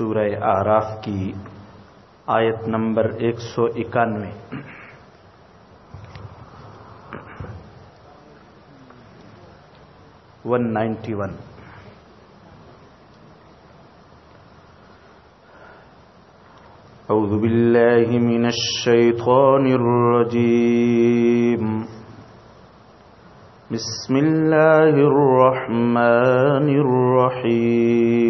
سورہ آراف کی آیت نمبر ایک سو اکانوے۔ One ninety one. أعوذ بالله من الشيطان الرجيم بسم الله الرحمن الرحيم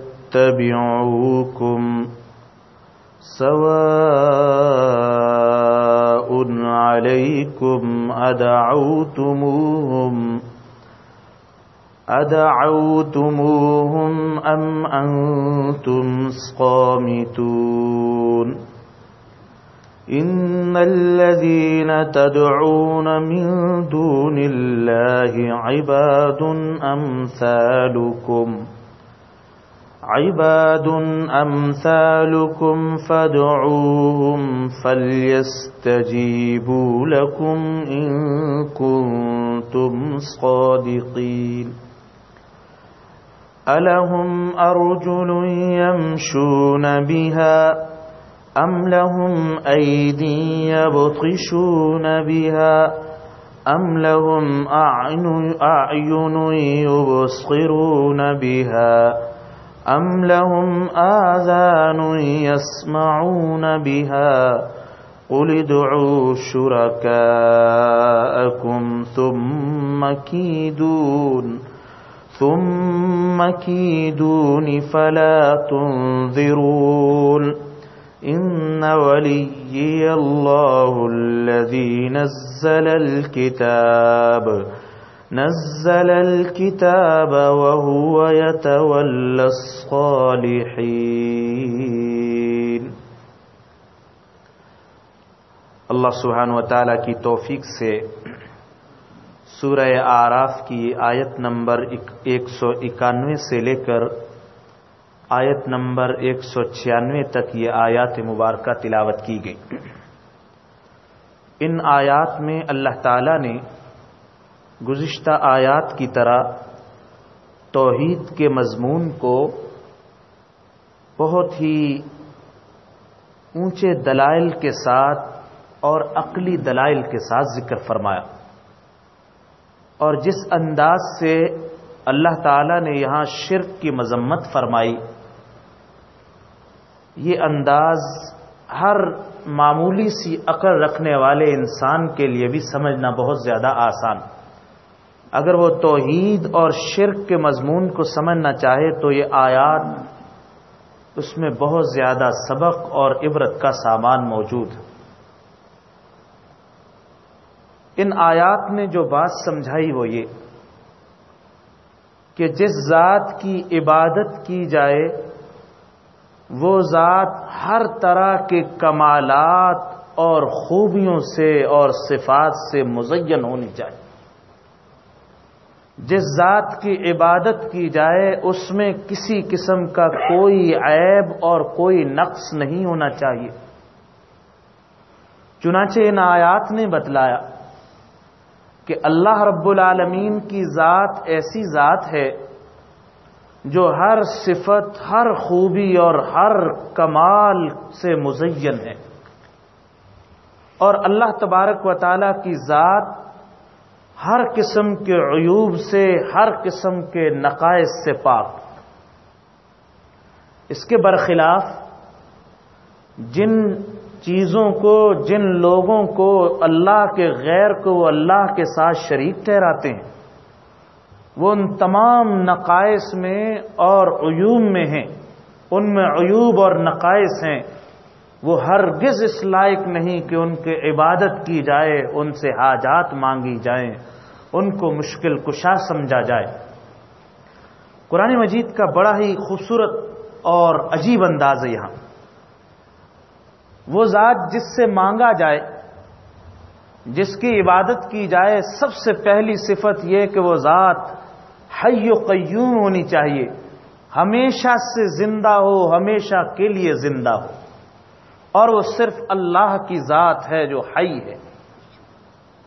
يتبعوكم سواء عليكم أدعوتموهم أدعوتموهم أم أنتم صامتون إن الذين تدعون من دون الله عباد أمثالكم عباد أمثالكم فادعوهم فليستجيبوا لكم إن كنتم صادقين. ألهم أرجل يمشون بها أم لهم أيدي يبطشون بها أم لهم أعين يبصرون بها أم لهم آذان يسمعون بها قل ادعوا شركاءكم ثم كيدون ثم كيدون فلا تنذرون إن وليي الله الذي نزل الكتاب نزل الكتاب وهو يتولى الصالحين. اللہ سبحانہ و تعالی کی توفیق سے سورہ آراف کی آیت نمبر ایک سو اکانوے سے لے کر آیت نمبر ایک سو چھیانوے تک یہ آیات مبارکہ تلاوت کی گئی۔ ان آیات میں اللہ تعالی نے گزشتہ آیات کی طرح توحید کے مضمون کو بہت ہی اونچے دلائل کے ساتھ اور عقلی دلائل کے ساتھ ذکر فرمایا۔ اور جس انداز سے اللہ تعالی نے یہاں شرک کی مذمت فرمائی، یہ انداز ہر معمولی سی عقل رکھنے والے انسان کے لیے بھی سمجھنا بہت زیادہ آسان۔ اگر وہ توحید اور شرک کے مضمون کو سمجھنا چاہے تو یہ آیات اس میں بہت زیادہ سبق اور عبرت کا سامان موجود ہے ان آیات نے جو بات سمجھائی وہ یہ کہ جس ذات کی عبادت کی جائے، وہ ذات ہر طرح کے کمالات اور خوبیوں سے اور صفات سے مزین ہونی چاہیے۔ جس ذات کی عبادت کی جائے، اس میں کسی قسم کا کوئی عیب اور کوئی نقص نہیں ہونا چاہیے۔ چنانچہ ان آیات نے بتلایا کہ اللہ رب العالمین کی ذات ایسی ذات ہے جو ہر صفت، ہر خوبی اور ہر کمال سے مزین ہے۔ اور اللہ تبارک و تعالی کی ذات ہر قسم کے عیوب سے، ہر قسم کے نقائص سے پاک۔ اس کے برخلاف جن چیزوں کو، جن لوگوں کو اللہ کے غیر کو وہ اللہ کے ساتھ شریک ٹھہراتے ہیں، وہ ان تمام نقائص میں اور عیوب میں ہیں۔ ان میں عیوب اور نقائص ہیں۔ وہ ہرگز اس لائق نہیں کہ ان کے عبادت کی جائے، ان سے حاجات مانگی جائیں، ان کو مشکل کشا سمجھا جائے۔ قرآن مجید کا بڑا ہی خوبصورت اور عجیب انداز ہے یہاں۔ وہ ذات جس سے مانگا جائے، جس کی عبادت کی جائے، سب سے پہلی صفت یہ کہ وہ ذات حی و قیوم ہونی چاہیے۔ ہمیشہ سے زندہ ہو، ہمیشہ کے لیے زندہ ہو۔ اور وہ صرف اللہ کی ذات ہے جو حی ہے۔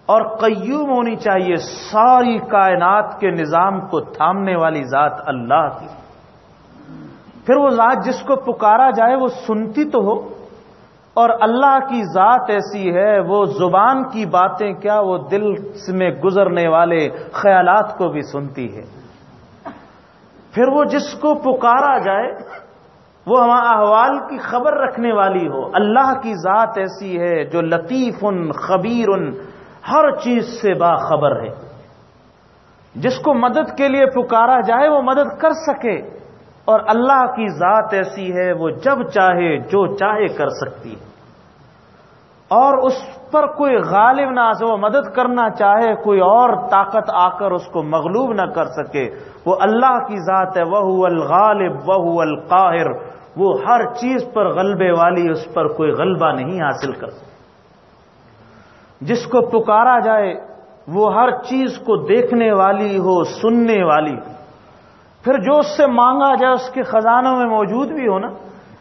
اور قیوم ہونی چاہیے ساری کائنات کے نظام کو تھامنے والی ذات اللہ کی۔ پھر وہ ذات جس کو پکارا جائے وہ سنتی تو ہو۔ اور اللہ کی ذات ایسی ہے، وہ زبان کی باتیں کیا وہ دل میں گزرنے والے خیالات کو بھی سنتی ہے۔ پھر وہ جس کو پکارا جائے وہ ہم احوال کی خبر رکھنے والی ہو۔ اللہ کی ذات ایسی ہے جو لطیف ان خبیر ان ہر چیز سے باخبر ہے۔ جس کو مدد کے لیے پکارا جائے وہ مدد کر سکے۔ اور اللہ کی ذات ایسی ہے وہ جب چاہے جو چاہے کر سکتی ہے۔ اور اس پر کوئی غالب نہ سے وہ مدد کرنا چاہے، کوئی اور طاقت آ کر اس کو مغلوب نہ کر سکے۔ وہ اللہ کی ذات ہے وہ الغالب وہ القاہر۔ وہ ہر چیز پر غلبے والی، اس پر کوئی غلبہ نہیں حاصل کر سکے۔ جس کو پکارا جائے، وہ ہر چیز کو دیکھنے والی ہو، سننے والی۔ ہو پھر جو اس سے مانگا جائے، اس کے خزانوں میں موجود بھی ہو نا۔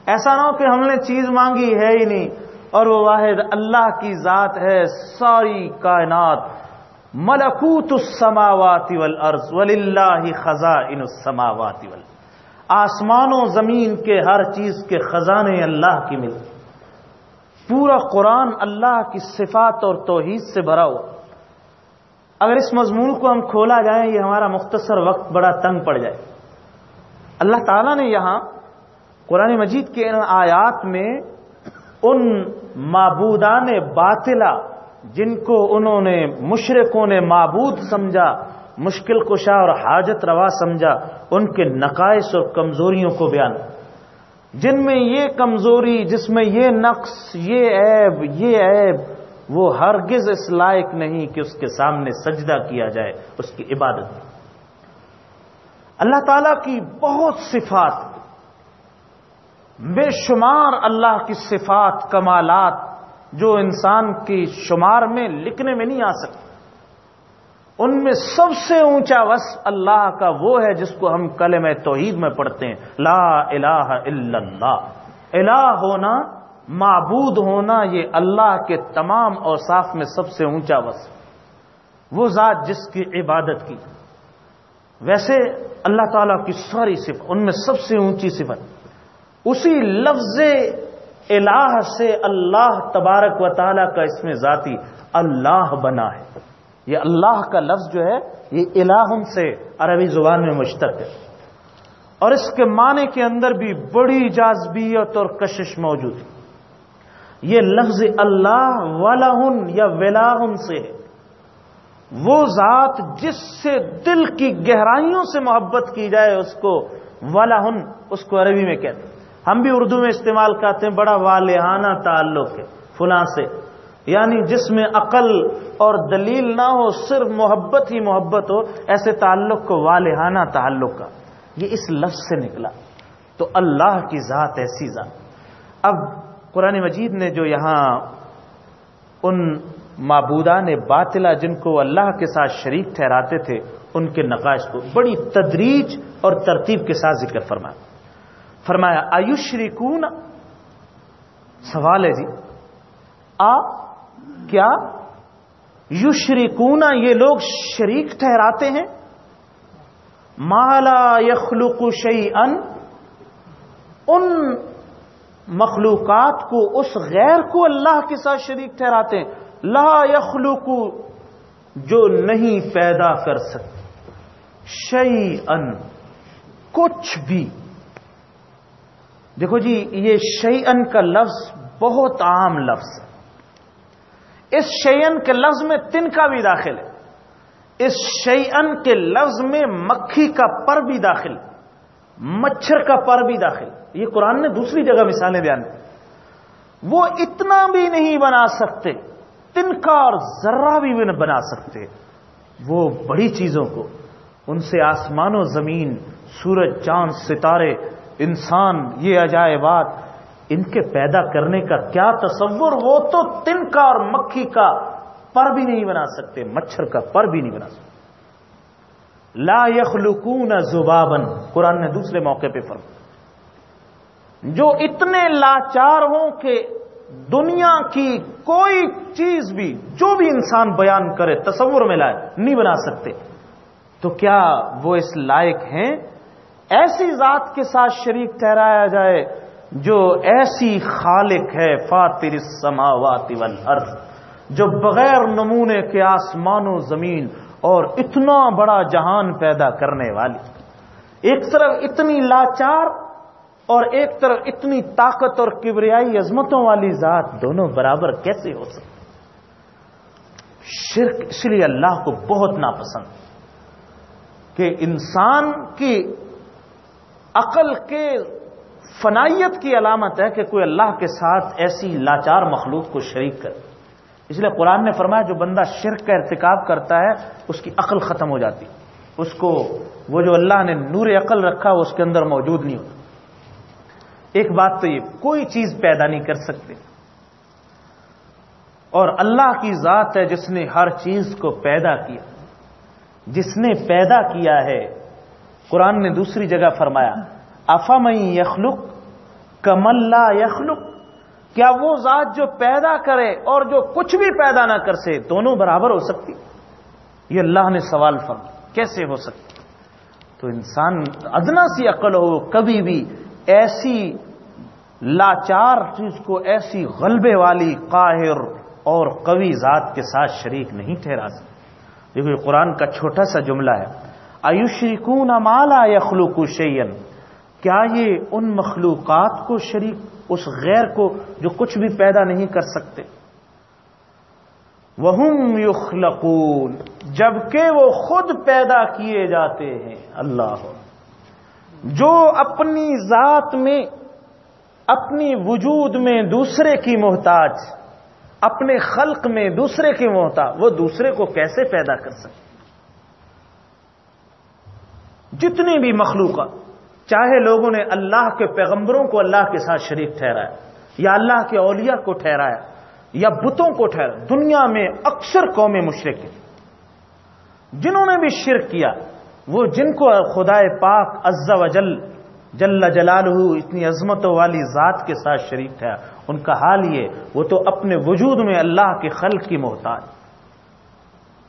ایسا نہ ہو کہ ہم نے چیز مانگی ہے ہی نہیں۔ اور وہ واحد اللہ کی ذات ہے، ساری کائنات۔ ملکوت السماوات والارض، وللہ خزائن السماوات والارض۔ آسمان و زمین کے ہر چیز کے خزانے اللہ کی مل پورا قرآن اللہ کی صفات اور توحید سے بھرا ہوا۔ اگر اس مضمون کو ہم کھولا جائیں، یہ ہمارا مختصر وقت بڑا تنگ پڑ جائے۔ اللہ تعالیٰ نے یہاں قرآن مجید کے ان آیات میں ان معبودان باطلا جن کو انہوں نے مشرقوں نے معبود سمجھا، مشکل کشا اور حاجت روا سمجھا، ان کے نقائص اور کمزوریوں کو بیان۔ جن میں یہ کمزوری، جس میں یہ نقص، یہ عیب یہ عیب، وہ ہرگز اس لائق نہیں کہ اس کے سامنے سجدہ کیا جائے، اس کی عبادت۔ اللہ تعالی کی بہت صفات بے شمار اللہ کی صفات، کمالات جو انسان کی شمار میں لکھنے میں نہیں آ سکتے ان میں سب سے اونچا وصف اللہ کا وہ ہے جس کو ہم کلم توحید میں پڑھتے ہیں۔ لا الہ الا اللہ۔ الہ ہونا، معبود ہونا، یہ اللہ کے تمام اوصاف میں سب سے اونچا وصف۔ وہ ذات جس کی عبادت کی۔ ویسے اللہ تعالیٰ کی ساری صفت ان میں سب سے اونچی صفت۔ اسی لفظ الہ سے اللہ تبارک و تعالیٰ کا اس میں ذاتی اللہ بنا ہے۔ یہ اللہ کا لفظ جو ہے، یہ الہ سے عربی زبان میں مشتق ہے۔ اور اس کے معنی کے اندر بھی بڑی جازبیت اور کشش موجود ہے۔ یہ لفظ اللہ ولاحن یا ولاحن سے ہے۔ وہ ذات جس سے دل کی گہرائیوں سے محبت کی جائے، اس کو ولاحن اس کو عربی میں کہتے ہیں۔ ہم بھی اردو میں استعمال کرتے ہیں، بڑا والہانہ تعلق ہے، فلاں سے۔ یعنی جس میں عقل اور دلیل نہ ہو، صرف محبت ہی محبت ہو، ایسے تعلق کو والہانہ تعلق کا۔ یہ اس لفظ سے نکلا۔ تو اللہ کی ذات ایسی ذات۔ اب قرآن مجید نے جو یہاں ان معبودہ نے باطلا جن کو اللہ کے ساتھ شریک ٹھہراتے تھے، ان کے نقائش کو بڑی تدریج اور ترتیب کے ساتھ ذکر فرمایا۔ فرمایا آیوش ریکون سوال ہے جی۔ آ، کیا یشرکونا یہ لوگ شریک ٹھہراتے ہیں؟ مالا یخلوق شعی ان ان مخلوقات کو، اس غیر کو اللہ کے ساتھ شریک ٹھہراتے ہیں۔ لا یخلوق جو نہیں پیدا کر سکتے۔ شعی ان کچھ بھی۔ دیکھو جی یہ شعی ان کا لفظ بہت عام لفظ ہے۔ اس شیئن کے لفظ میں تن کا بھی داخل ہے۔ اس شیئن کے لفظ میں مکھی کا پر بھی داخل مچھر کا پر بھی داخل یہ قرآن نے دوسری جگہ مثالیں بیان وہ اتنا بھی نہیں بنا سکتے، تن کا اور ذرہ بھی نہیں بنا سکتے۔ وہ بڑی چیزوں کو، ان سے آسمان و زمین، سورج، چاند، ستارے انسان، یہ عجائبات ان کے پیدا کرنے کا کیا تصور؟ وہ تو تن کا اور مکھی کا پر بھی نہیں بنا سکتے، مچھر کا پر بھی نہیں بنا سکتے۔ لا یخلقون زبابن قرآن نے دوسرے موقع پہ فرق جو اتنے لاچار ہوں کہ دنیا کی کوئی چیز بھی، جو بھی انسان بیان کرے، تصور میں لائے، نہیں بنا سکتے۔ تو کیا وہ اس لائق ہیں؟ ایسی ذات کے ساتھ شریک ٹھہرایا جائے جو ایسی خالق ہے فاتر السماوات والارض، جو بغیر نمونے کے آسمان و زمین اور اتنا بڑا جہان پیدا کرنے والی۔ ایک طرف اتنی لاچار اور ایک طرف اتنی طاقت اور کبریائی عظمتوں والی ذات دونوں برابر کیسے ہو سکتے شرک اس لیے اللہ کو بہت ناپسند۔ کہ انسان کی عقل کے فنائیت کی علامت ہے کہ کوئی اللہ کے ساتھ ایسی لاچار مخلوق کو شریک کرے۔ اس لیے قرآن نے فرمایا، جو بندہ شرک کا ارتکاب کرتا ہے، اس کی عقل ختم ہو جاتی۔ اس کو وہ جو اللہ نے نور عقل رکھا وہ اس کے اندر موجود نہیں ہوتا۔ ایک بات تو یہ، کوئی چیز پیدا نہیں کر سکتے اور اللہ کی ذات ہے، جس نے ہر چیز کو پیدا کیا۔ جس نے پیدا کیا ہے قرآن نے دوسری جگہ فرمایا افام یخلق کملا یخلق؟ کیا وہ ذات جو پیدا کرے اور جو کچھ بھی پیدا نہ کر سے دونوں برابر ہو سکتی؟ یہ اللہ نے سوال فرما کیسے ہو سکتی؟ تو انسان ادنا سی عقل ہو، کبھی بھی ایسی لاچار چیز کو، ایسی غلبے والی قاہر اور قوی ذات کے ساتھ شریک نہیں ٹھہرا سکتے دیکھو یہ قرآن کا چھوٹا سا جملہ ہے۔ آیوشریکون مالا یخلوق شیئن کیا یہ ان مخلوقات کو شریک، اس غیر کو جو کچھ بھی پیدا نہیں کر سکتے؟ وہ یخلقون، جبکہ وہ خود پیدا کیے جاتے ہیں۔ اللہ۔ جو اپنی ذات میں، اپنی وجود میں دوسرے کی محتاج، اپنے خلق میں دوسرے کی محتاج، وہ دوسرے کو کیسے پیدا کر سکتے؟ جتنی بھی مخلوقات چاہے لوگوں نے اللہ کے پیغمبروں کو اللہ کے ساتھ شریک ٹھہرایا، یا اللہ کے اولیاء کو ٹھہرایا، یا بتوں کو ٹھہرایا، دنیا میں اکثر قومی مشرق جنہوں نے بھی شرک کیا، وہ جن کو خدا پاک عز و جل جل جلال اتنی عظمتوں والی ذات کے ساتھ شریک تھا ان کا حال یہ، وہ تو اپنے وجود میں اللہ کے خلق کی محتاج۔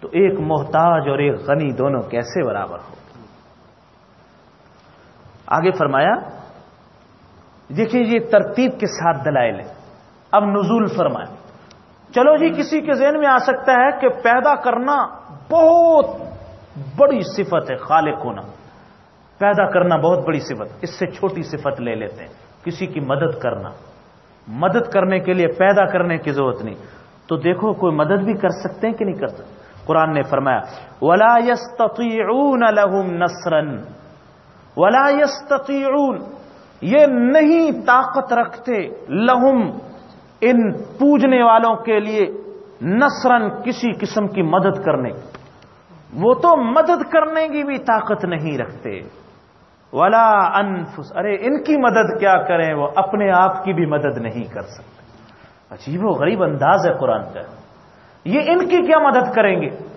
تو ایک محتاج اور ایک غنی دونوں کیسے برابر ہو آگے فرمایا دیکھیے یہ ترتیب کے ساتھ دلائل ہے اب نزول فرمایا چلو جی کسی کے ذہن میں آ سکتا ہے کہ پیدا کرنا بہت بڑی صفت ہے، خالق ہونا۔ پیدا کرنا بہت بڑی صفت، اس سے چھوٹی صفت لے لیتے ہیں۔ کسی کی مدد کرنا۔ مدد کرنے کے لیے پیدا کرنے کی ضرورت نہیں۔ تو دیکھو، کوئی مدد بھی کر سکتے ہیں کہ نہیں کر سکتے۔ قرآن نے فرمایا، ولا يستطيعون لهم نصرا۔ ولا يستطيعون، یہ نہیں طاقت رکھتے لہم ان پوجنے والوں کے لیے نصرن کسی قسم کی مدد کرنے۔ وہ تو مدد کرنے کی بھی طاقت نہیں رکھتے۔ ولا انفس، ارے ان کی مدد کیا کریں، وہ اپنے آپ کی بھی مدد نہیں کر سکتے۔ عجیب و غریب انداز ہے قرآن کا۔ یہ ان کی کیا مدد کریں گے؟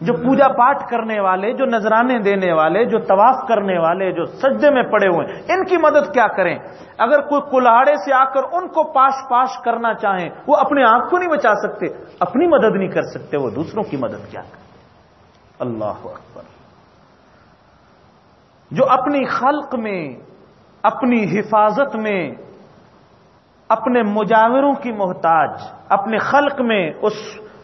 جو پوجا پاٹ کرنے والے، جو نذرانے دینے والے، جو طواف کرنے والے، جو سجدے میں پڑے ہوئے ان کی مدد کیا کریں؟ اگر کوئی کلاڑے سے آ کر ان کو پاش پاش کرنا چاہیں، وہ اپنے آپ کو نہیں بچا سکتے، اپنی مدد نہیں کر سکتے، وہ دوسروں کی مدد کیا کریں؟ اللہ اکبر۔ جو اپنی خلق میں، اپنی حفاظت میں، اپنے مجاوروں کی محتاج، اپنے خلق میں اس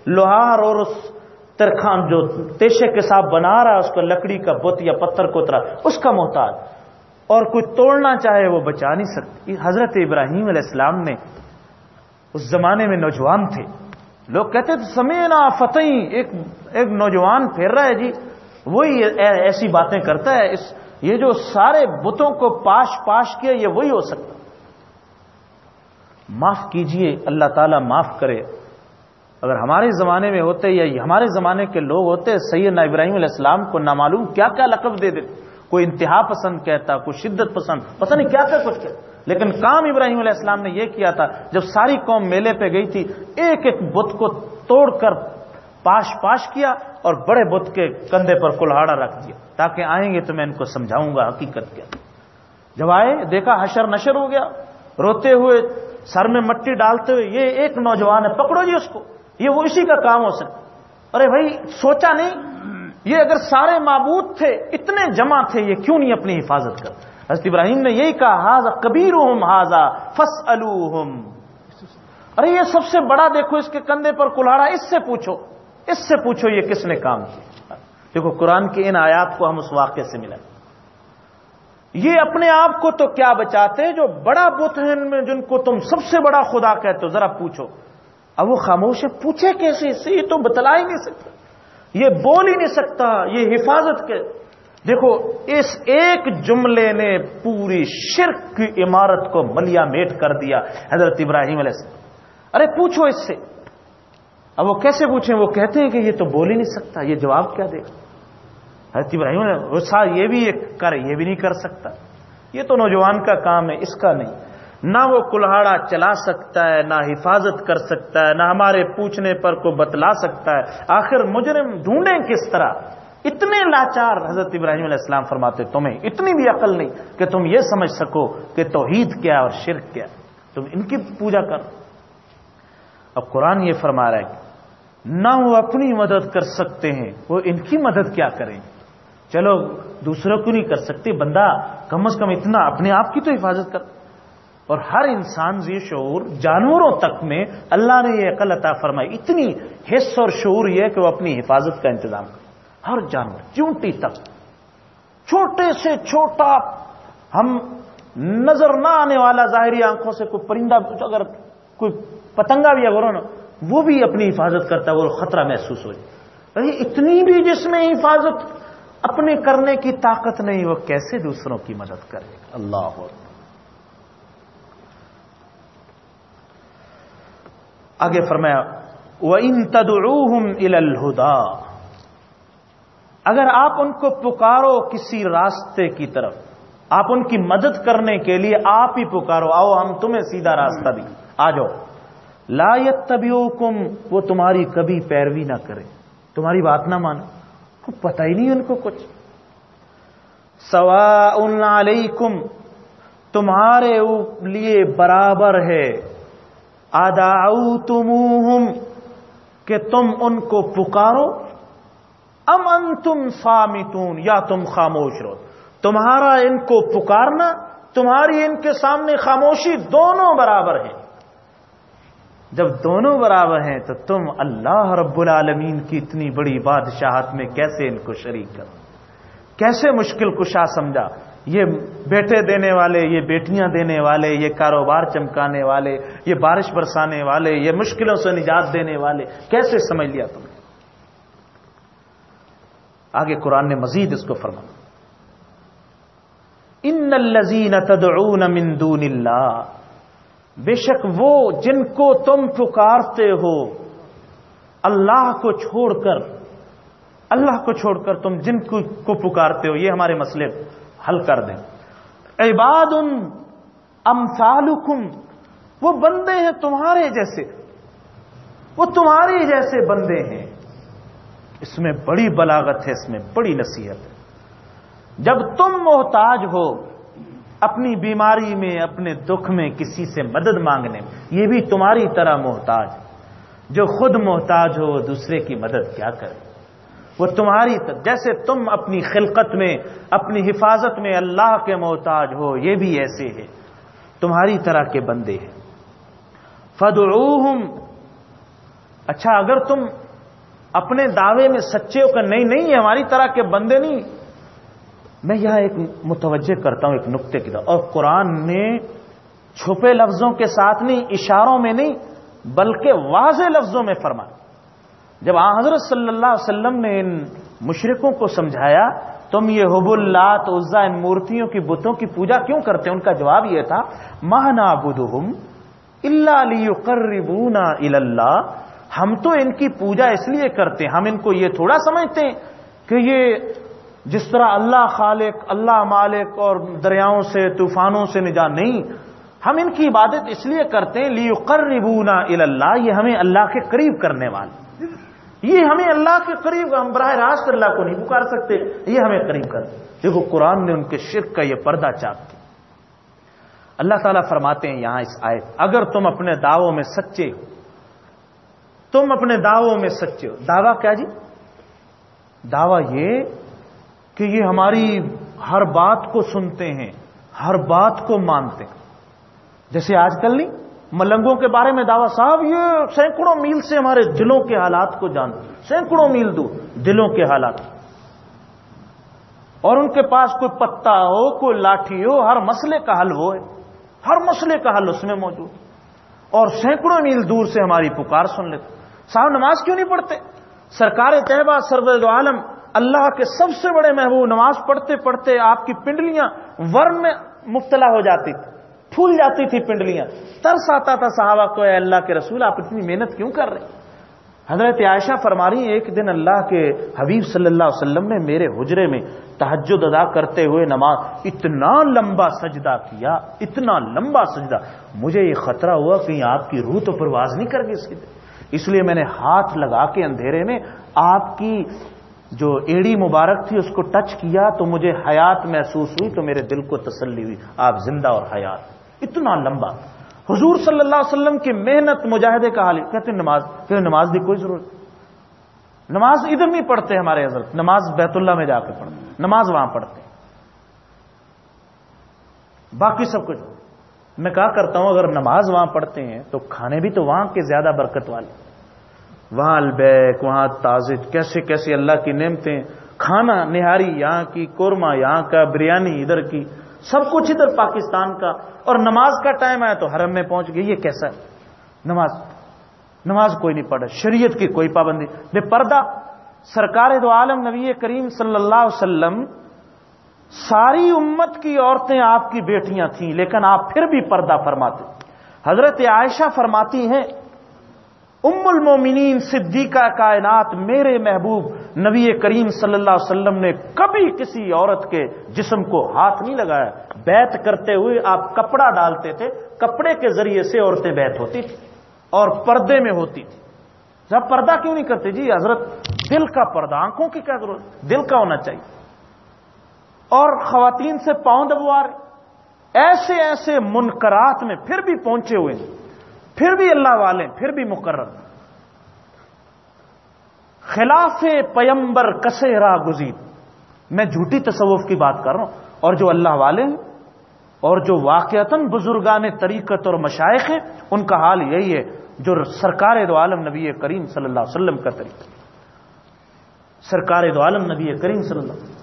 لوہار اور اس ترخان جو تیشے کے ساتھ بنا رہا ہے، اس کو لکڑی کا بت یا پتھر کو اترا اس کا محتاج۔ اور کوئی توڑنا چاہے وہ بچا نہیں سکتی۔ حضرت ابراہیم علیہ السلام نے اس زمانے میں نوجوان تھے۔ لوگ کہتے تھے، سمینا فتح ایک ایک نوجوان پھیر رہا ہے جی۔ وہی ایسی باتیں کرتا ہے۔ اس، یہ جو سارے بتوں کو پاش پاش کیا، یہ وہی ہو سکتا۔ معاف کیجیے، اللہ تعالیٰ معاف کرے۔ اگر ہمارے زمانے میں ہوتے یا ہمارے زمانے کے لوگ ہوتے سید ابراہیم علیہ السلام کو نامعلوم کیا کیا لقب دے دیتے، کوئی انتہا پسند کہتا، کوئی شدت پسند، پتہ نہیں کیا کیا کچھ کہتا۔ لیکن کام ابراہیم علیہ السلام نے یہ کیا تھا، جب ساری قوم میلے پہ گئی تھی، ایک ایک بت کو توڑ کر پاش پاش کیا اور بڑے بت کے کندھے پر کلاڑا رکھ دیا۔ تاکہ آئیں گے تو میں ان کو سمجھاؤں گا حقیقت کیا۔ جب آئے، دیکھا حشر نشر ہو گیا، روتے ہوئے سر میں مٹی ڈالتے ہوئے یہ ایک نوجوان ہے، پکڑو جی اس کو۔ یہ وہ اسی کا کام ہو سکتا ارے بھائی، سوچا نہیں۔ یہ اگر سارے معبود تھے، اتنے جمع تھے، یہ کیوں نہیں اپنی حفاظت کر حضرت ابراہیم نے یہی کہا ہاضا کبیر ہاضا فس ارے، یہ سب سے بڑا دیکھو، اس کے کندھے پر کلاڑا اس سے پوچھو۔ اس سے پوچھو، یہ کس نے کام کیا؟ دیکھو، قرآن کی ان آیات کو ہم اس واقعے سے ملیں۔ یہ اپنے آپ کو تو کیا بچاتے؟ جو بڑا بت ہے ان میں، جن کو تم سب سے بڑا خدا کہتے ہو، ذرا پوچھو۔ اب وہ خاموش ہے، پوچھے کیسے؟ اس سے یہ تو بتلا ہی نہیں سکتا۔ یہ بول ہی نہیں سکتا، یہ حفاظت کے۔ دیکھو، اس ایک جملے نے پوری شرک کی عمارت کو ملیا میٹ کر دیا حضرت ابراہیم علیہ السلام۔ ارے، پوچھو اس سے۔ اب وہ کیسے پوچھیں؟ وہ کہتے ہیں کہ یہ تو بول ہی نہیں سکتا، یہ جواب کیا دے گا؟ حضرت ابراہیم یہ بھی یہ کر یہ بھی نہیں کر سکتا۔ یہ تو نوجوان کا کام ہے، اس کا نہیں۔ نہ وہ کلاڑا چلا سکتا ہے، نہ حفاظت کر سکتا ہے، نہ ہمارے پوچھنے پر کو بتلا سکتا ہے۔ آخر مجرم ڈھونڈیں کس طرح؟ اتنے لاچار حضرت ابراہیم علیہ السلام فرماتے، تمہیں اتنی بھی عقل نہیں کہ تم یہ سمجھ سکو کہ توحید کیا اور شرک کیا تم ان کی پوجا کر۔ اب قرآن یہ فرما رہا ہے نہ وہ اپنی مدد کر سکتے ہیں، وہ ان کی مدد کیا کریں۔ چلو، دوسروں کو نہیں کر سکتے؟ بندہ کم از کم اتنا اپنے آپ کی تو حفاظت کر۔ اور ہر انسان یہ شعور جانوروں تک میں اللہ نے یہ عقل عطا فرمائی۔ اتنی حص اور شعور یہ کہ وہ اپنی حفاظت کا انتظام کرے۔ ہر جانور، چونٹی تک۔ چھوٹے سے چھوٹا ہم نظر نہ آنے والا ظاہری آنکھوں سے کوئی پرندہ، اگر کوئی پتنگا بھی اگر نا، وہ بھی اپنی حفاظت کرتا ہے، وہ خطرہ محسوس ہو جائے اتنی بھی جس میں حفاظت اپنے کرنے کی طاقت نہیں، وہ کیسے دوسروں کی مدد کرے اللہ آگے فرمایا وہ ان تدروہم الہدا اگر آپ ان کو پکارو کسی راستے کی طرف، آپ ان کی مدد کرنے کے لیے آپ ہی پکارو، آؤ ہم تمہیں سیدھا راستہ دی آ جاؤ۔ لا تبیوکم وہ تمہاری کبھی پیروی نہ کرے۔ تمہاری بات نہ مانے۔ کو پتہ ہی نہیں ان کو کچھ۔ سوا علیکم، تمہارے لیے برابر ہے۔ آدا کہ تم ان کو پکارو، ام تم فامتون یا تم خاموش رہو۔ تمہارا ان کو پکارنا، تمہاری ان کے سامنے خاموشی دونوں برابر ہیں۔ جب دونوں برابر ہیں تو تم اللہ رب العالمین کی اتنی بڑی بادشاہت میں کیسے ان کو شریک کرو؟ کیسے مشکل کشا سمجھا؟ یہ بیٹے دینے والے، یہ بیٹیاں دینے والے، یہ کاروبار چمکانے والے، یہ بارش برسانے والے، یہ مشکلوں سے نجات دینے والے۔ کیسے سمجھ لیا تم نے؟ آگے قرآن نے مزید اس کو فرما ان الزین تدعون من دون اللہ بے شک وہ جن کو تم پکارتے ہو، اللہ کو چھوڑ کر، اللہ کو چھوڑ کر تم جن کو پکارتے ہو، یہ ہمارے مسئلے حل کر دیں۔ عباد امثالکم، وہ بندے ہیں تمہارے جیسے۔ وہ تمہارے جیسے بندے ہیں۔ اس میں بڑی بلاغت ہے، اس میں بڑی نصیحت ہے۔ جب تم محتاج ہو اپنی بیماری میں، اپنے دکھ میں کسی سے مدد مانگنے میں یہ بھی تمہاری طرح محتاج۔ جو خود محتاج ہو دوسرے کی مدد کیا کرے؟ وہ تمہاری جیسے تم اپنی خلقت میں، اپنی حفاظت میں اللہ کے محتاج ہو، یہ بھی ایسے ہے تمہاری طرح کے بندے ہیں۔ فدعوہم اچھا اگر تم اپنے دعوے میں سچے ہو کر نہیں نہیں ہماری طرح کے بندے نہیں۔ میں یہاں ایک متوجہ کرتا ہوں، ایک نقطے کی طرح اور قرآن نے چھپے لفظوں کے ساتھ نہیں، اشاروں میں نہیں، بلکہ واضح لفظوں میں فرما جب آ حضرت صلی اللہ علیہ وسلم نے ان مشرقوں کو سمجھایا، تم یہ حب اللہ تو ان مورتیوں کی بتوں کی پوجا کیوں کرتے ان کا جواب یہ تھا مہنا بدہم اللہ علی اللہ ہم تو ان کی پوجا اس لیے کرتے ہیں، ہم ان کو یہ تھوڑا سمجھتے ہیں کہ یہ جس طرح اللہ خالق، اللہ مالک اور دریاؤں سے، طوفانوں سے نجات نہیں، ہم ان کی عبادت اس لیے کرتے ہیں لی قربونا اللہ یہ ہمیں اللہ کے قریب کرنے والے۔ یہ ہمیں اللہ کے قریب، ہم براہ راست اللہ کو نہیں پکار سکتے۔ یہ ہمیں قریب کرتے دیکھو، قرآن نے ان کے شرک کا یہ پردہ چاپ کیا۔ اللہ تعالیٰ فرماتے ہیں یہاں اس آئے اگر تم اپنے دعووں میں سچے ہو، تم اپنے دعووں میں سچے ہو۔ دعویٰ کیا جی؟ دعویٰ یہ کہ یہ ہماری ہر بات کو سنتے ہیں، ہر بات کو مانتے ہیں۔ جیسے آج کل نہیں؟ ملنگوں کے بارے میں دعویٰ، صاحب، یہ سینکڑوں میل سے ہمارے دلوں کے حالات کو جانتے سینکڑوں میل دور، دلوں کے حالات۔ اور ان کے پاس کوئی پتا ہو، کوئی لاٹھی ہو، ہر مسئلے کا حل ہو ہر مسئلے کا حل اس میں موجود۔ اور سینکڑوں میل دور سے ہماری پکار سن لیتے۔ صاحب، نماز کیوں نہیں پڑھتے؟ سرکار تہبہ سرد عالم، اللہ کے سب سے بڑے محبوب، نماز پڑھتے پڑھتے آپ کی پنڈلیاں ورم میں مبتلا ہو جاتی۔ تھی پھول جاتی تھی پنڈلیاں۔ ترس آتا تھا صحابہ کو، اے اللہ کے رسول، آپ اتنی محنت کیوں کر رہے حضرت عائشہ فرما رہی ایک دن اللہ کے حبیب صلی اللہ علیہ وسلم نے میرے حجرے میں تحجد ادا کرتے ہوئے نماز، اتنا لمبا سجدہ کیا، اتنا لمبا سجدہ۔ مجھے یہ خطرہ ہوا کہ آپ کی روح تو پرواز نہیں کر گئی اس کی اس لیے میں نے ہاتھ لگا کے اندھیرے میں آپ کی جو ایڑی مبارک تھی، اس کو ٹچ کیا تو مجھے حیات محسوس ہوئی تو میرے دل کو تسلی ہوئی۔ آپ زندہ اور حیات۔ اتنا لمبا۔ حضور صلی اللہ علیہ وسلم کی محنت، مجاہدے کا حال، کہتے ہیں نماز کہ نماز کی کوئی ضرورت۔ نماز ادھر نہیں پڑھتے ہمارے حضرت، نماز بیت اللہ میں جا کے پڑھتے نماز وہاں پڑھتے باقی سب کچھ۔ میں کہا کرتا ہوں، اگر نماز وہاں پڑھتے ہیں تو کھانے بھی تو وہاں کے زیادہ برکت والے۔ وہاں البیک، وہاں تازج، کیسے کیسے اللہ کی نعمتیں۔ کھانا، نہاری، یہاں کی قورمہ، یہاں کا بریانی، ادھر کی سب کچھ ادھر پاکستان کا، اور نماز کا ٹائم آیا تو حرم میں پہنچ گئی، یہ کیسا ہے؟ نماز نماز کوئی نہیں پڑھا، شریعت کی کوئی پابندی بے پردہ، سرکار دو عالم نبی کریم صلی اللہ علیہ وسلم، ساری امت کی عورتیں آپ کی بیٹیاں تھیں، لیکن آپ پھر بھی پردہ فرماتے۔ حضرت عائشہ فرماتی ہیں ام المومنین صدیقہ کائنات میرے محبوب نبی کریم صلی اللہ علیہ وسلم نے کبھی کسی عورت کے جسم کو ہاتھ نہیں لگایا۔ بیت کرتے ہوئے آپ کپڑا ڈالتے تھے، کپڑے کے ذریعے سے عورتیں بیت ہوتی تھی اور پردے میں ہوتی تھی جب پردہ کیوں نہیں کرتے؟ جی حضرت، دل کا پردہ، آنکھوں کی کیا ضرورت؟ دل کا ہونا چاہیے۔ اور خواتین سے پاؤں دبوار ایسے ایسے منکرات میں پھر بھی پہنچے ہوئے ہیں۔ پھر بھی اللہ والے، پھر بھی مقرر۔ خلاف پیمبر کسے راہ گزید میں جھوٹی تصوف کی بات کر رہا ہوں۔ اور جو اللہ والے ہیں، اور جو واقعتاً بزرگان طریقت اور مشائق ہیں، ان کا حال یہی ہے، جو سرکار دو عالم نبی کریم صلی اللہ علیہ وسلم کا طریقہ۔ سرکار دو عالم نبی کریم صلی اللہ علیہ وسلم۔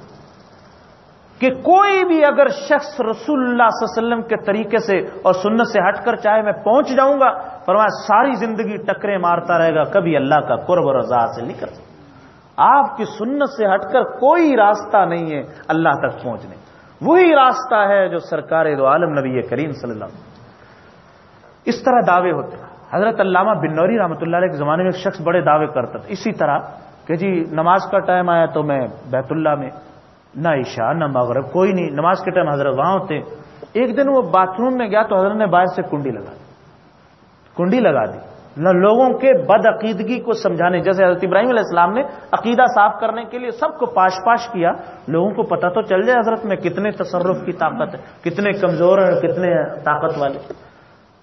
کہ کوئی بھی اگر شخص رسول اللہ صلی اللہ علیہ وسلم کے طریقے سے اور سنت سے ہٹ کر چاہے میں پہنچ جاؤں گا، فرمایا ساری زندگی ٹکرے مارتا رہے گا، کبھی اللہ کا قرب اور رضا سے نہیں کر سکتا آپ کی سنت سے ہٹ کر کوئی راستہ نہیں ہے اللہ تک پہنچنے۔ وہی راستہ ہے جو سرکار دو عالم نبی کریم صلی اللہ علیہ وسلم۔ اس طرح دعوے ہوتے ہیں۔ حضرت علامہ بن نوری رحمۃ اللہ علیہ کے زمانے میں ایک شخص بڑے دعوے کرتا تھا اسی طرح کہ جی نماز کا ٹائم آیا تو میں بیت اللہ میں نہ عشاء، نہ مغرب، کوئی نہیں، نماز کے ٹائم حضرت وہاں ہوتے ایک دن وہ باتھ روم میں گیا تو حضرت نے باہر سے کنڈی لگا دی۔ کنڈی لگا دی۔ نہ لوگوں کے بد عقیدگی کو سمجھانے، جیسے حضرت ابراہیم علیہ السلام نے عقیدہ صاف کرنے کے لیے سب کو پاش پاش کیا، لوگوں کو پتہ تو چل جائے حضرت میں کتنے تصرف کی طاقت ہے، کتنے کمزور ہیں کتنے طاقت والے۔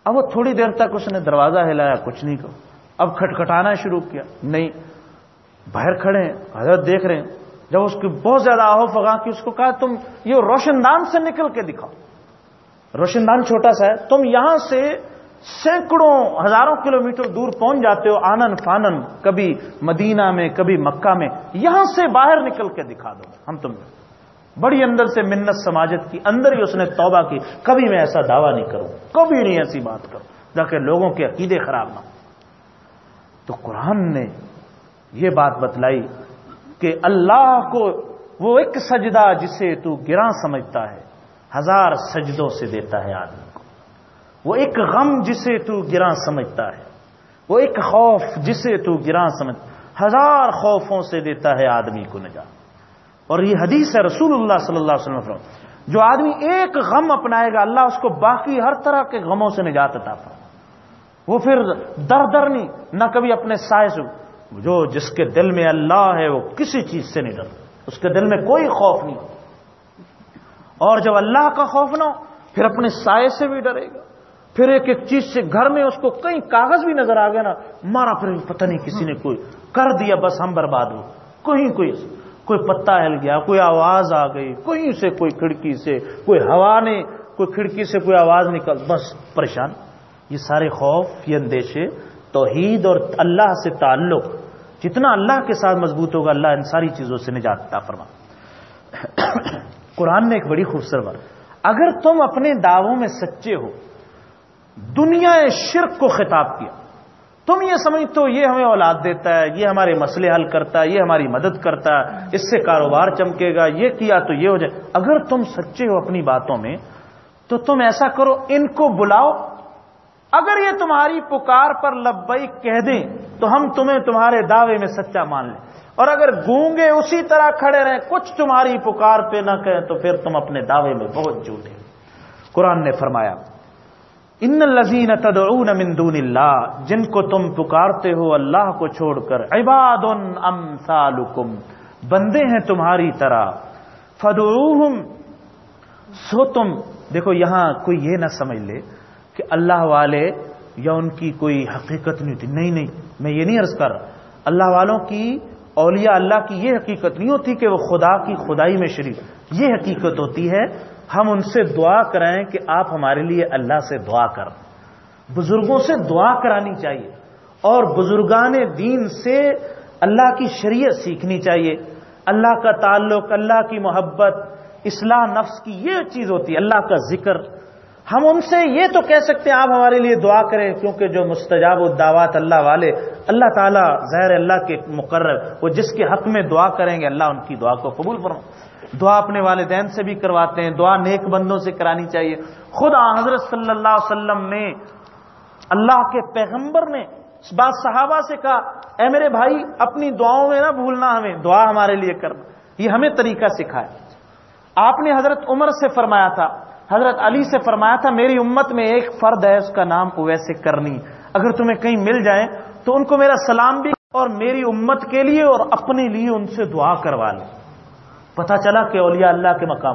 اب وہ تھوڑی دیر تک اس نے دروازہ ہلایا، کچھ نہیں کہو اب کھٹکھٹانا شروع کیا۔ نہیں، باہر کھڑے ہیں، حضرت دیکھ رہے ہیں۔ جب اس کی بہت زیادہ آہو فغاں کی اس کو کہا، تم یہ روشن دان سے نکل کے دکھاؤ۔ روشن دان چھوٹا سا ہے، تم یہاں سے سینکڑوں، ہزاروں کلومیٹر دور پہنچ جاتے ہو، آنن فانن، کبھی مدینہ میں، کبھی مکہ میں، یہاں سے باہر نکل کے دکھا دو ہم تم بڑی اندر سے منت سماجت کی، اندر ہی اس نے توبہ کی، کبھی میں ایسا دعویٰ نہیں کروں، کبھی نہیں ایسی بات کروں، تاکہ لوگوں کے عقیدے خراب نہ ہو تو قرآن نے یہ بات بتلائی کہ اللہ کو وہ ایک سجدہ جسے تو گراں سمجھتا ہے، ہزار سجدوں سے دیتا ہے آدمی کو۔ وہ ایک غم جسے تو گراں سمجھتا ہے، وہ ایک خوف جسے تو گراں سمجھ ہزار خوفوں سے دیتا ہے آدمی کو نجات۔ اور یہ حدیث ہے رسول اللہ صلی اللہ علیہ وسلم جو آدمی ایک غم اپنائے گا، اللہ اس کو باقی ہر طرح کے غموں سے نجات عطا فرما وہ پھر در در نہیں، نہ کبھی اپنے سائے سے جو جس کے دل میں اللہ ہے وہ کسی چیز سے نہیں ڈرتا۔ اس کے دل میں کوئی خوف نہیں اور جب اللہ کا خوف نہ ہو، پھر اپنے سائے سے بھی ڈرے گا۔ پھر ایک ایک چیز سے گھر میں اس کو کئی کاغذ بھی نظر آ گیا نا، مارا پھر پتہ نہیں کسی نے کوئی کر دیا، بس ہم برباد ہو کوئی کوئی کوئی پتا ہل گیا، کوئی آواز آ گئی، کوئی سے کوئی کھڑکی سے، کوئی ہوا نے، کوئی کھڑکی سے کوئی آواز نکل، بس پریشان۔ یہ سارے خوف، یہ اندیشے توحید اور اللہ سے تعلق، جتنا اللہ کے ساتھ مضبوط ہوگا، اللہ ان ساری چیزوں سے نجات عطا فرما۔ قرآن نے ایک بڑی خوبصورت بات، اگر تم اپنے دعووں میں سچے ہو، دنیا شرک کو خطاب کیا، تم یہ سمجھ تو یہ ہمیں اولاد دیتا ہے، یہ ہمارے مسئلے حل کرتا ہے، یہ ہماری مدد کرتا ہے، اس سے کاروبار چمکے گا، یہ کیا تو یہ ہو جائے۔ اگر تم سچے ہو اپنی باتوں میں، تو تم ایسا کرو، ان کو بلاؤ اگر یہ تمہاری پکار پر لبئی کہہ دیں تو ہم تمہیں تمہارے دعوے میں سچا مان لیں۔ اور اگر گونگے اسی طرح کھڑے رہیں، کچھ تمہاری پکار پہ نہ کہیں تو پھر تم اپنے دعوے میں بہت جھوٹے قرآن نے فرمایا، ان لذین تدعون من دون اللہ، جن کو تم پکارتے ہو اللہ کو چھوڑ کر عباد امثالکم، بندے ہیں تمہاری طرح، فدعوہم، سو تم دیکھو، یہاں کوئی یہ نہ سمجھ لے کہ اللہ والے یا ان کی کوئی حقیقت نہیں ہوتی۔ نہیں نہیں، میں یہ نہیں عرض کر رہا۔ اللہ والوں کی، اولیاء اللہ کی یہ حقیقت نہیں ہوتی کہ وہ خدا کی خدائی میں شریک۔ یہ حقیقت ہوتی ہے، ہم ان سے دعا کرائیں کہ آپ ہمارے لیے اللہ سے دعا کر۔ بزرگوں سے دعا کرانی چاہیے۔ اور بزرگان دین سے اللہ کی شریعت سیکھنی چاہیے۔ اللہ کا تعلق، اللہ کی محبت، اصلاح نفس کی یہ چیز ہوتی ہے، اللہ کا ذکر۔ ہم ان سے یہ تو کہہ سکتے ہیں، آپ ہمارے لیے دعا کریں، کیونکہ جو مستجاب الدعوات اللہ والے، اللہ تعالیٰ زہر اللہ کے مقرر، وہ جس کے حق میں دعا کریں گے، اللہ ان کی دعا کو قبول فرما دعا اپنے والدین سے بھی کرواتے ہیں، دعا نیک بندوں سے کرانی چاہیے۔ خود حضرت صلی اللہ علیہ وسلم نے اللہ کے پیغمبر نے اس صحابہ سے کہا، اے میرے بھائی، اپنی دعاؤں میں نہ بھولنا ہمیں، دعا ہمارے لیے کرنا۔ یہ ہمیں طریقہ سکھایا آپ نے حضرت عمر سے فرمایا تھا حضرت علی سے فرمایا تھا، میری امت میں ایک فرد ہے، اس کا نام اویسے کرنی۔ اگر تمہیں کہیں مل جائے تو ان کو میرا سلام بھی اور میری امت کے لیے اور اپنے لیے ان سے دعا کروا لیں۔ پتا چلا کہ اولیاء اللہ کے مقام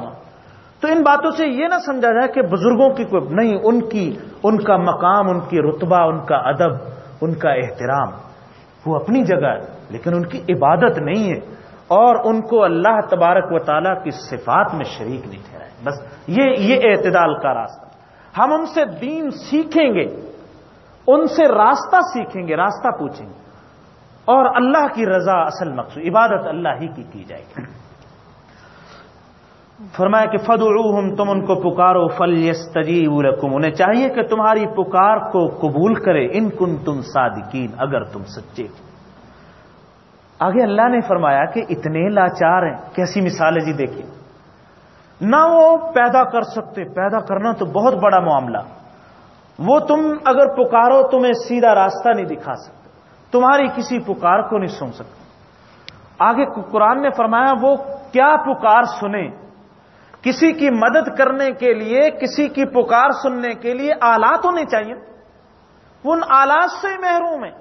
تو ان باتوں سے یہ نہ سمجھا جائے کہ بزرگوں کی کوئی، نہیں، ان کی، ان کا مقام، ان کی رتبہ، ان کا ادب، ان کا احترام۔ وہ اپنی جگہ ہے، لیکن ان کی عبادت نہیں ہے۔ اور ان کو اللہ تبارک و تعالیٰ کی صفات میں شریک نہیں ٹھہرائے بس یہ یہ اعتدال کا راستہ۔ ہم ان سے دین سیکھیں گے، ان سے راستہ سیکھیں گے، راستہ پوچھیں گے۔ اور اللہ کی رضا اصل مقصود، عبادت اللہ ہی کی کی جائے گی۔ فرمایا کہ فد تم ان کو پکارو فل یس انہیں چاہیے کہ تمہاری پکار کو قبول کرے۔ ان کن تم صادقین، اگر تم سچے آگے اللہ نے فرمایا کہ اتنے لاچار ہیں۔ کیسی مثال ہے جی دیکھیے۔ نہ وہ پیدا کر سکتے، پیدا کرنا تو بہت بڑا معاملہ۔ وہ تم اگر پکارو تمہیں سیدھا راستہ نہیں دکھا سکتے تمہاری کسی پکار کو نہیں سن سکتے آگے قرآن نے فرمایا، وہ کیا پکار سنے؟ کسی کی مدد کرنے کے لیے، کسی کی پکار سننے کے لیے آلات ہونے چاہیے۔ ان آلات سے محروم ہیں۔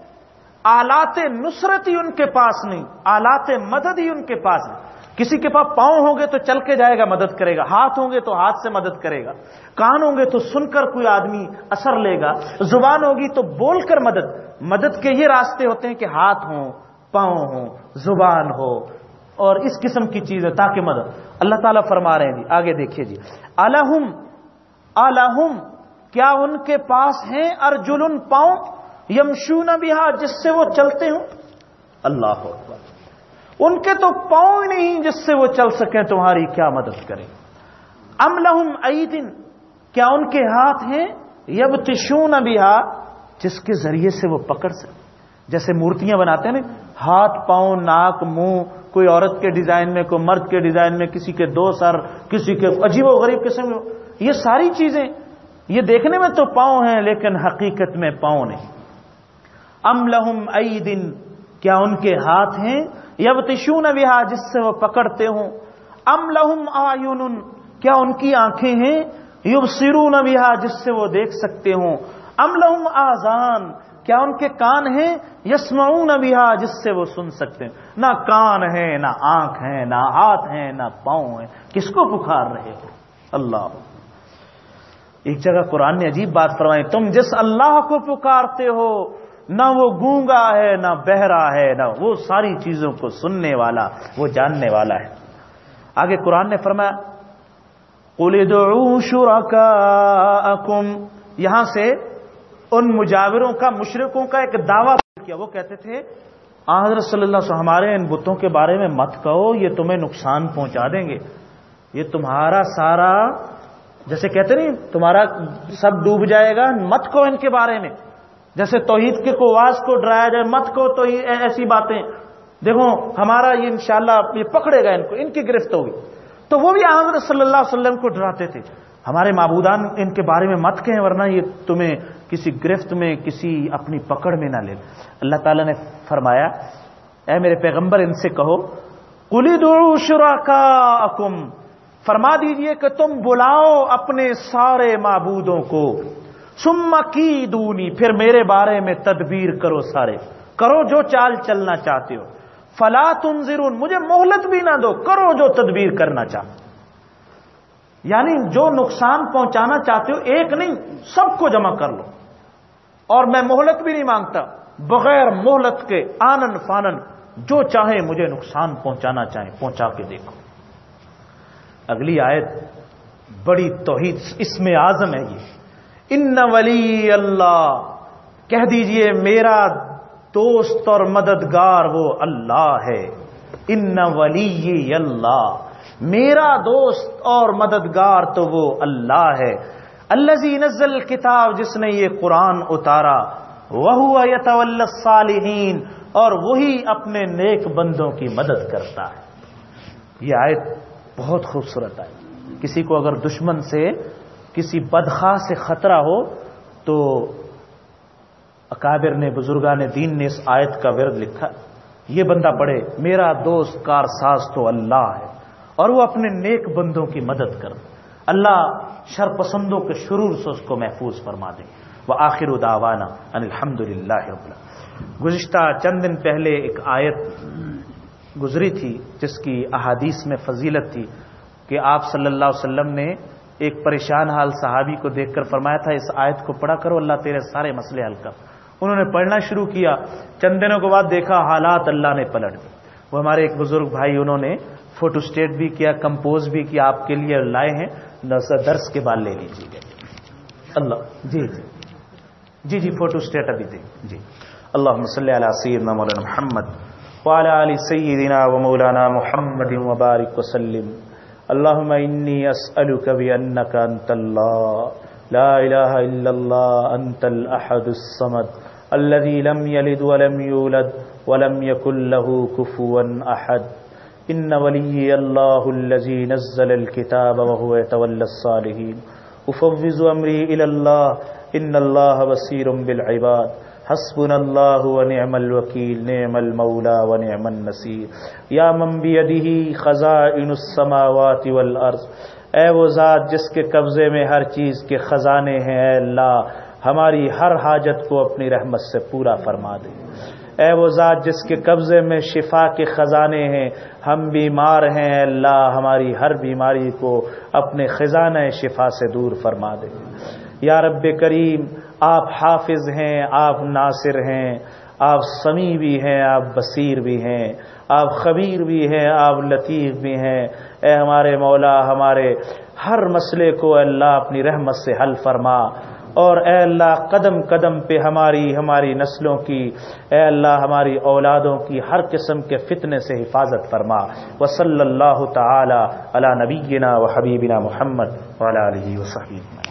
آلات نصرت ہی ان کے پاس نہیں، آلات مدد ہی ان کے پاس نہیں کسی کے پاس پاؤں ہوں گے تو چل کے جائے گا، مدد کرے گا۔ ہاتھ ہوں گے تو ہاتھ سے مدد کرے گا۔ کان ہوں گے تو سن کر کوئی آدمی اثر لے گا۔ زبان ہوگی تو بول کر مدد۔ مدد کے یہ راستے ہوتے ہیں کہ ہاتھ ہوں، پاؤں ہوں، زبان ہو اور اس قسم کی چیز ہے تاکہ مدد۔ اللہ تعالیٰ فرما رہے ہیں جی آگے دیکھیے جی۔ الحم الحم کیا ان کے پاس ہیں؟ ارجن پاؤں، یمشون بہا، جس سے وہ چلتے ہوں۔ اللہ ان کے تو پاؤں نہیں جس سے وہ چل سکیں، تمہاری کیا مدد کریں۔ ام لہم عیدن کیا ان کے ہاتھ ہیں؟ یب تشون بہا، جس کے ذریعے سے وہ پکڑ سکے جیسے مورتیاں بناتے ہیں نا، ہاتھ، پاؤں، ناک، منہ، کوئی عورت کے ڈیزائن میں، کوئی مرد کے ڈیزائن میں، کسی کے دو سر، کسی کے عجیب و غریب قسم یہ ساری چیزیں، یہ دیکھنے میں تو پاؤں ہیں، لیکن حقیقت میں پاؤں نہیں۔ ام لہم ای دن کیا ان کے ہاتھ ہیں؟ یب تشون جس سے وہ پکڑتے ہوں۔ ام لہم آیون کیا ان کی آنکھیں ہیں؟ یب سرون جس سے وہ دیکھ سکتے ہوں۔ ام لہم آزان کیا ان کے کان ہیں؟ یسمعون بہا، جس سے وہ سن سکتے ہیں۔ نہ کان ہے نہ آنکھ ہے نہ ہاتھ ہیں، نہ پاؤں ہیں۔ کس کو پکار رہے ہو؟ اللہ۔ ایک جگہ قرآن نے عجیب بات فرمائی، تم جس اللہ کو پکارتے ہو نہ وہ گونگا ہے، نہ بہرا ہے، نہ وہ ساری چیزوں کو سننے والا، وہ جاننے والا ہے۔ آگے قرآن نے فرمایا یہاں سے ان مجاوروں کا مشرقوں کا ایک دعویٰ کیا۔ وہ کہتے تھے حضرت صلی اللہ علیہ وسلم، ہمارے ان بتوں کے بارے میں مت کہو، یہ تمہیں نقصان پہنچا دیں گے۔ یہ تمہارا سارا، جیسے کہتے نہیں، تمہارا سب ڈوب جائے گا، مت کو ان کے بارے میں۔ جیسے توحید کے کو کو ڈرایا جائے، مت کو، تو ایسی باتیں۔ دیکھو، ہمارا یہ انشاءاللہ یہ پکڑے گا ان کو، ان کی گرفت ہوگی۔ تو وہ بھی حضرت صلی اللہ علیہ وسلم کو ڈراتے تھے۔ ہمارے معبودان ان کے بارے میں مت کہیں، ورنہ یہ تمہیں کسی گرفت میں، کسی اپنی پکڑ میں نہ لے۔ اللہ تعالی نے فرمایا، اے میرے پیغمبر، ان سے کہو کلی شرا کا فرما دیجیے کہ تم بلاؤ اپنے سارے معبودوں کو۔ سما کی دونی پھر میرے بارے میں تدبیر کرو سارے۔ کرو جو چال چلنا چاہتے ہو۔ فلا تنظرون، مجھے مہلت بھی نہ دو، کرو جو تدبیر کرنا چاہتے یعنی جو نقصان پہنچانا چاہتے ہو، ایک نہیں، سب کو جمع کر لو۔ اور میں مہلت بھی نہیں مانگتا، بغیر مہلت کے آنن فانن، جو چاہے مجھے نقصان پہنچانا چاہیں، پہنچا کے دیکھو۔ اگلی آیت، بڑی توحید، اس میں آزم ہے یہ۔ ان ولی اللہ کہہ دیجیے، میرا دوست اور مددگار وہ اللہ ہے. ان ولی اللہ میرا دوست اور مددگار تو وہ اللہ ہے. اللہ نزل کتاب جس نے یہ قرآن اتارا. وہ صالحین اور وہی اپنے نیک بندوں کی مدد کرتا ہے۔ یہ آیت بہت خوبصورت ہے۔ کسی کو اگر دشمن سے کسی بدخواہ سے خطرہ ہو تو اکابر نے، بزرگان دین نے اس آیت کا ورد لکھا، یہ بندہ پڑھے، میرا دوست کار ساز تو اللہ ہے، اور وہ اپنے نیک بندوں کی مدد کر، اللہ شر پسندوں کے شرور سے اس کو محفوظ فرما دے۔ وہ آخر اداوانا الحمد للہ گزشتہ چند دن پہلے ایک آیت گزری تھی، جس کی احادیث میں فضیلت تھی کہ آپ صلی اللہ علیہ وسلم نے ایک پریشان حال صحابی کو دیکھ کر فرمایا تھا، اس آیت کو پڑھا کرو، اللہ تیرے سارے مسئلے حل کر۔ انہوں نے پڑھنا شروع کیا، چند دنوں کے بعد دیکھا حالات اللہ نے پلٹ دی وہ ہمارے ایک بزرگ بھائی، انہوں نے فوٹو اسٹیٹ بھی کیا کمپوز بھی کیا، آپ کے لیے لائے ہیں۔ درس کے بعد لے لیجیے۔ گا اللہ جی جی۔ جی جی فوٹو اسٹیٹ ابھی دیں جی۔ اللہ مسلی علیہ سیدنا مولانا محمد وعلى آل سيدنا ومولانا محمد وبارك وسلم۔ اللهم إني أسألك بأنك أنت الله. لا إله إلا الله، أنت الأحد الصمد. الذي لم يلد ولم يولد ولم يكن له كفوا أحد. ان ولي الله الذي نزل الكتاب وهو يتولى الصالحين. افوض امري الى الله. ان الله بصير بالعباد. حسبنا الله ونعم الوكيل، نعم المولى ونعم النصير. يا من بيده خزائن السماوات والارض اے وہ ذات جس کے قبضے میں ہر چیز کے خزانے ہیں، اے اللہ، ہماری ہر حاجت کو اپنی رحمت سے پورا فرما دے۔ اے وہ ذات جس کے قبضے میں شفا کے خزانے ہیں، ہم بیمار ہیں اللہ، ہماری ہر بیماری کو اپنے خزانہ شفا سے دور فرما دے۔ یا رب کریم آپ حافظ ہیں، آپ ناصر ہیں، آپ سمیع بھی ہیں، آپ بصیر بھی ہیں، آپ خبیر بھی ہیں، آپ لطیف بھی ہیں۔ اے ہمارے مولا، ہمارے ہر مسئلے کو اللہ اپنی رحمت سے حل فرما۔ اور اے اللہ، قدم قدم پہ ہماری ہماری نسلوں کی، اے اللہ، ہماری اولادوں کی ہر قسم کے فتنے سے حفاظت فرما۔ و صلی اللہ تعالی علی نبینا و حبیبنا محمد علیہ وسلم